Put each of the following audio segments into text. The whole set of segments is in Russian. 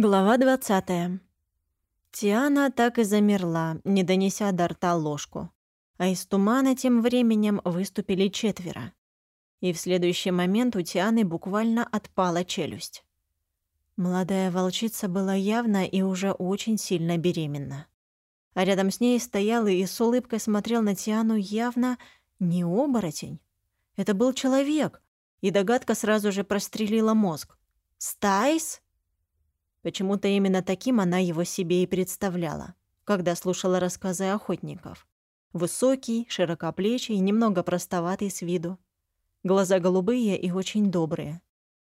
Глава 20. Тиана так и замерла, не донеся до рта ложку. А из тумана тем временем выступили четверо. И в следующий момент у Тианы буквально отпала челюсть. Молодая волчица была явно и уже очень сильно беременна. А рядом с ней стоял и с улыбкой смотрел на Тиану явно не оборотень. Это был человек, и догадка сразу же прострелила мозг. «Стайс?» Почему-то именно таким она его себе и представляла, когда слушала рассказы охотников. Высокий, широкоплечий, немного простоватый с виду. Глаза голубые и очень добрые.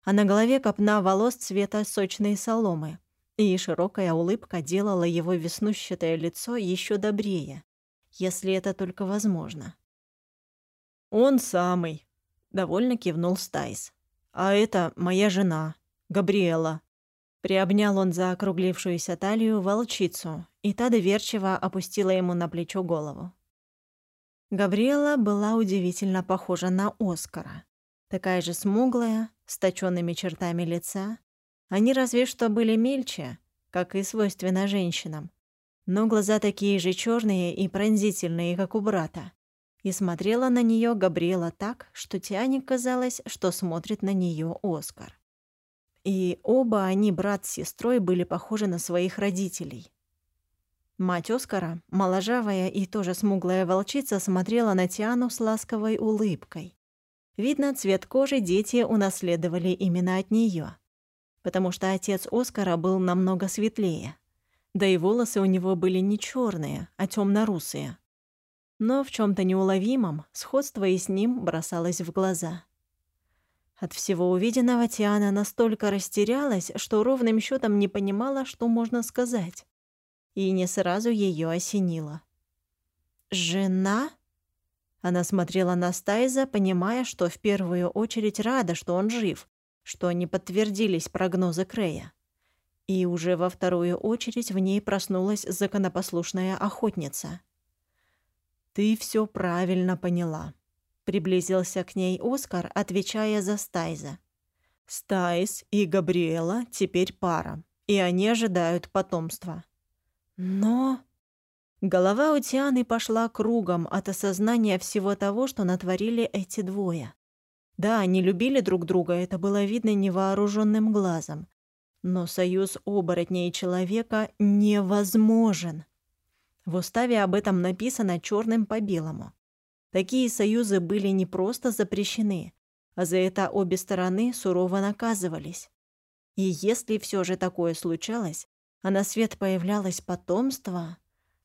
А на голове копна волос цвета сочной соломы. И широкая улыбка делала его веснущатое лицо еще добрее, если это только возможно. «Он самый», — довольно кивнул Стайс. «А это моя жена, Габриэла». Приобнял он за округлившуюся талию волчицу, и та доверчиво опустила ему на плечо голову. Габриэла была удивительно похожа на Оскара. Такая же смуглая, с точёными чертами лица. Они разве что были мельче, как и свойственно женщинам. Но глаза такие же чёрные и пронзительные, как у брата. И смотрела на неё Габриэла так, что Тиане казалось, что смотрит на неё Оскар. И оба они, брат с сестрой, были похожи на своих родителей. Мать Оскара, моложавая и тоже смуглая волчица, смотрела на Тиану с ласковой улыбкой. Видно, цвет кожи дети унаследовали именно от нее, потому что отец Оскара был намного светлее. Да и волосы у него были не черные, а темно-русые. Но в чем то неуловимом сходство и с ним бросалось в глаза. От всего увиденного Тиана настолько растерялась, что ровным счетом не понимала, что можно сказать. И не сразу ее осенило. «Жена?» Она смотрела на Стайза, понимая, что в первую очередь рада, что он жив, что не подтвердились прогнозы Крея. И уже во вторую очередь в ней проснулась законопослушная охотница. «Ты все правильно поняла», Приблизился к ней Оскар, отвечая за Стайза. Стайз и Габриэла теперь пара, и они ожидают потомства. Но... Голова у Тианы пошла кругом от осознания всего того, что натворили эти двое. Да, они любили друг друга, это было видно невооруженным глазом. Но союз оборотня и человека невозможен. В уставе об этом написано черным по белому. Такие союзы были не просто запрещены, а за это обе стороны сурово наказывались. И если все же такое случалось, а на свет появлялось потомство,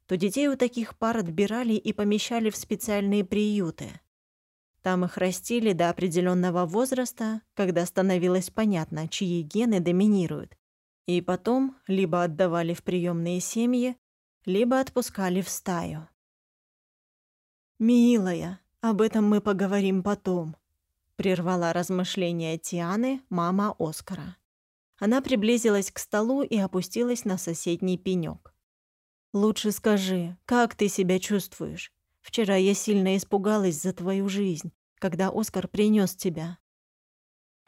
то детей у таких пар отбирали и помещали в специальные приюты. Там их растили до определенного возраста, когда становилось понятно, чьи гены доминируют, и потом либо отдавали в приемные семьи, либо отпускали в стаю. «Милая, об этом мы поговорим потом», — прервала размышления Тианы мама Оскара. Она приблизилась к столу и опустилась на соседний пенёк. «Лучше скажи, как ты себя чувствуешь? Вчера я сильно испугалась за твою жизнь, когда Оскар принёс тебя».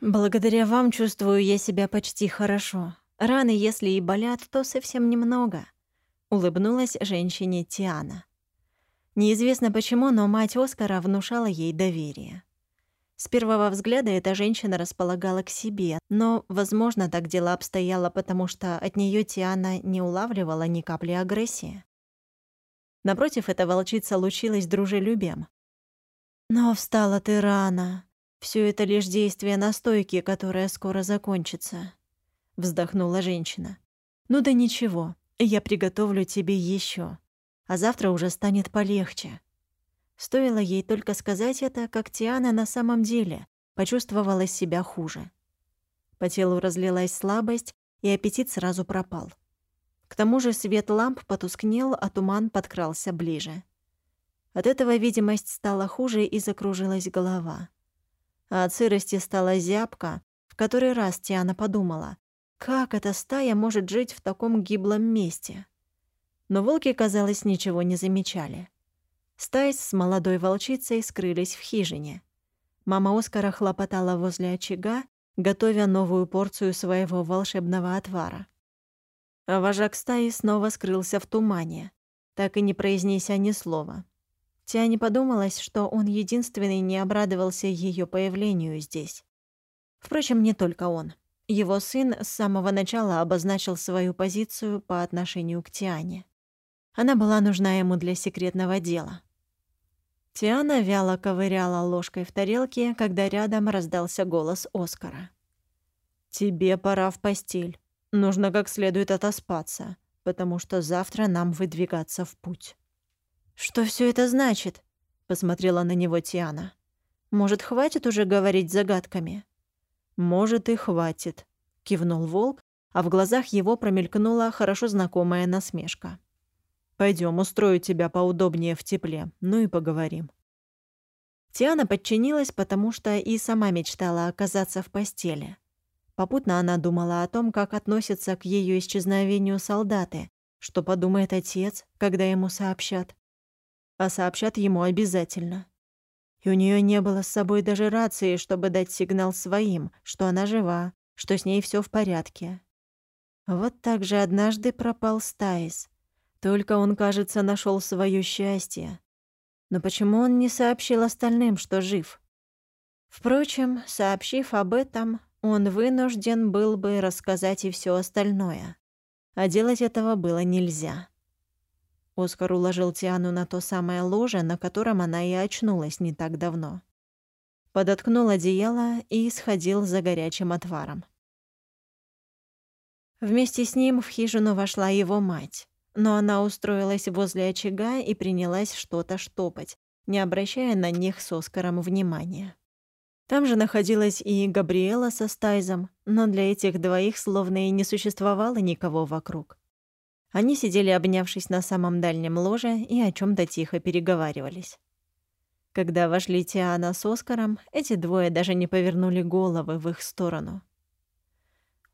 «Благодаря вам чувствую я себя почти хорошо. Раны, если и болят, то совсем немного», — улыбнулась женщине Тиана. Неизвестно почему, но мать Оскара внушала ей доверие. С первого взгляда эта женщина располагала к себе, но, возможно, так дело обстояло, потому что от нее Тиана не улавливала ни капли агрессии. Напротив, эта волчица лучилась дружелюбием. «Но встала ты рано. Все это лишь действие настойки, которая скоро закончится», — вздохнула женщина. «Ну да ничего, я приготовлю тебе еще а завтра уже станет полегче. Стоило ей только сказать это, как Тиана на самом деле почувствовала себя хуже. По телу разлилась слабость, и аппетит сразу пропал. К тому же свет ламп потускнел, а туман подкрался ближе. От этого видимость стала хуже и закружилась голова. А от сырости стала зябка, в который раз Тиана подумала, как эта стая может жить в таком гиблом месте но волки, казалось, ничего не замечали. Стайс с молодой волчицей скрылись в хижине. Мама Оскара хлопотала возле очага, готовя новую порцию своего волшебного отвара. А вожак стаи снова скрылся в тумане, так и не произнеся ни слова. Тиане подумалось, что он единственный не обрадовался ее появлению здесь. Впрочем, не только он. Его сын с самого начала обозначил свою позицию по отношению к Тиане. Она была нужна ему для секретного дела. Тиана вяло ковыряла ложкой в тарелке, когда рядом раздался голос Оскара. «Тебе пора в постель. Нужно как следует отоспаться, потому что завтра нам выдвигаться в путь». «Что все это значит?» — посмотрела на него Тиана. «Может, хватит уже говорить загадками?» «Может, и хватит», — кивнул волк, а в глазах его промелькнула хорошо знакомая насмешка. Пойдем, устрою тебя поудобнее в тепле, ну и поговорим». Тиана подчинилась, потому что и сама мечтала оказаться в постели. Попутно она думала о том, как относятся к ее исчезновению солдаты, что подумает отец, когда ему сообщат. А сообщат ему обязательно. И у нее не было с собой даже рации, чтобы дать сигнал своим, что она жива, что с ней все в порядке. Вот так же однажды пропал Стаис, только он, кажется, нашел свое счастье. Но почему он не сообщил остальным, что жив? Впрочем, сообщив об этом, он вынужден был бы рассказать и все остальное. А делать этого было нельзя. Оскар уложил Тиану на то самое ложе, на котором она и очнулась не так давно. Подоткнул одеяло и сходил за горячим отваром. Вместе с ним в хижину вошла его мать но она устроилась возле очага и принялась что-то штопать, не обращая на них с Оскаром внимания. Там же находилась и Габриэла со Стайзом, но для этих двоих словно и не существовало никого вокруг. Они сидели, обнявшись на самом дальнем ложе, и о чем то тихо переговаривались. Когда вошли Тиана с Оскаром, эти двое даже не повернули головы в их сторону.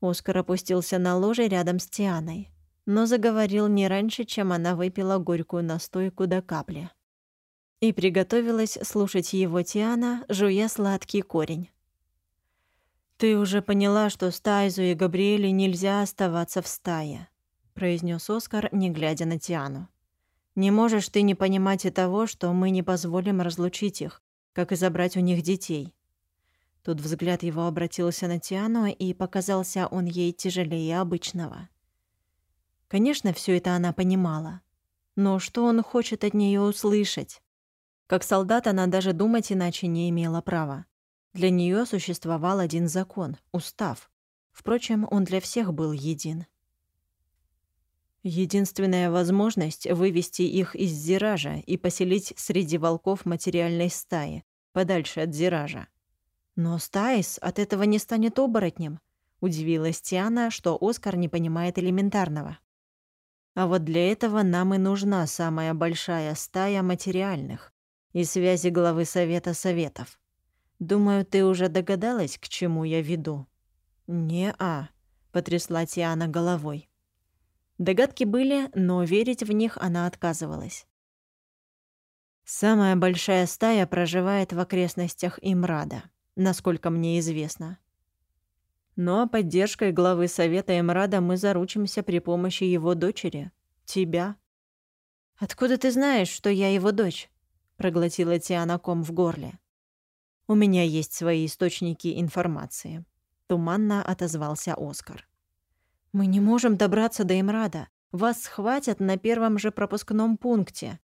Оскар опустился на ложе рядом с Тианой но заговорил не раньше, чем она выпила горькую настойку до капли. И приготовилась слушать его Тиана, жуя сладкий корень. «Ты уже поняла, что Стайзу и Габриэле нельзя оставаться в стае», произнес Оскар, не глядя на Тиану. «Не можешь ты не понимать и того, что мы не позволим разлучить их, как и забрать у них детей». Тут взгляд его обратился на Тиану, и показался он ей тяжелее обычного. Конечно, все это она понимала. Но что он хочет от нее услышать? Как солдат она даже думать иначе не имела права. Для нее существовал один закон — устав. Впрочем, он для всех был един. Единственная возможность — вывести их из Зиража и поселить среди волков материальной стаи, подальше от Зиража. Но Стаис от этого не станет оборотнем. Удивилась Тиана, что Оскар не понимает элементарного. А вот для этого нам и нужна самая большая стая материальных и связи главы Совета Советов. Думаю, ты уже догадалась, к чему я веду?» «Не-а», — потрясла Тиана головой. Догадки были, но верить в них она отказывалась. Самая большая стая проживает в окрестностях Имрада, насколько мне известно. Но поддержкой главы Совета Эмрада мы заручимся при помощи его дочери. Тебя. «Откуда ты знаешь, что я его дочь?» — проглотила Тиана ком в горле. «У меня есть свои источники информации», — туманно отозвался Оскар. «Мы не можем добраться до Эмрада. Вас схватят на первом же пропускном пункте,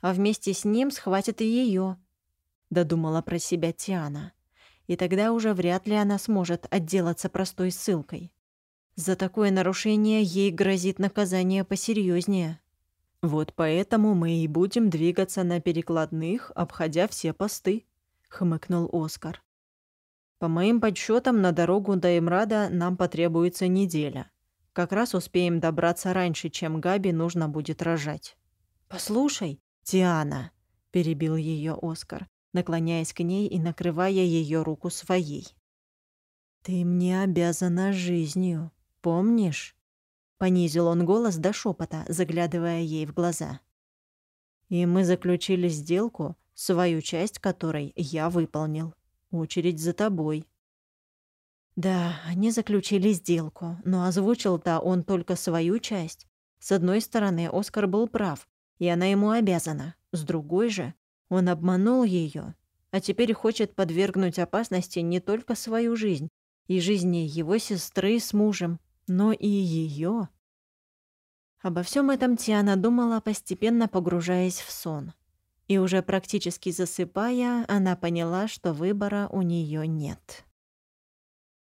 а вместе с ним схватят и ее. додумала про себя Тиана и тогда уже вряд ли она сможет отделаться простой ссылкой. За такое нарушение ей грозит наказание посерьезнее. Вот поэтому мы и будем двигаться на перекладных, обходя все посты, хмыкнул Оскар. По моим подсчетам, на дорогу до Эмрада нам потребуется неделя. Как раз успеем добраться раньше, чем Габи нужно будет рожать. Послушай, Диана, перебил ее Оскар наклоняясь к ней и накрывая ее руку своей. «Ты мне обязана жизнью, помнишь?» Понизил он голос до шепота, заглядывая ей в глаза. «И мы заключили сделку, свою часть которой я выполнил. Очередь за тобой». Да, они заключили сделку, но озвучил-то он только свою часть. С одной стороны, Оскар был прав, и она ему обязана. С другой же, он обманул ее, а теперь хочет подвергнуть опасности не только свою жизнь и жизни его сестры с мужем, но и ее. Обо всем этом Тиана думала, постепенно погружаясь в сон. И уже практически засыпая, она поняла, что выбора у нее нет.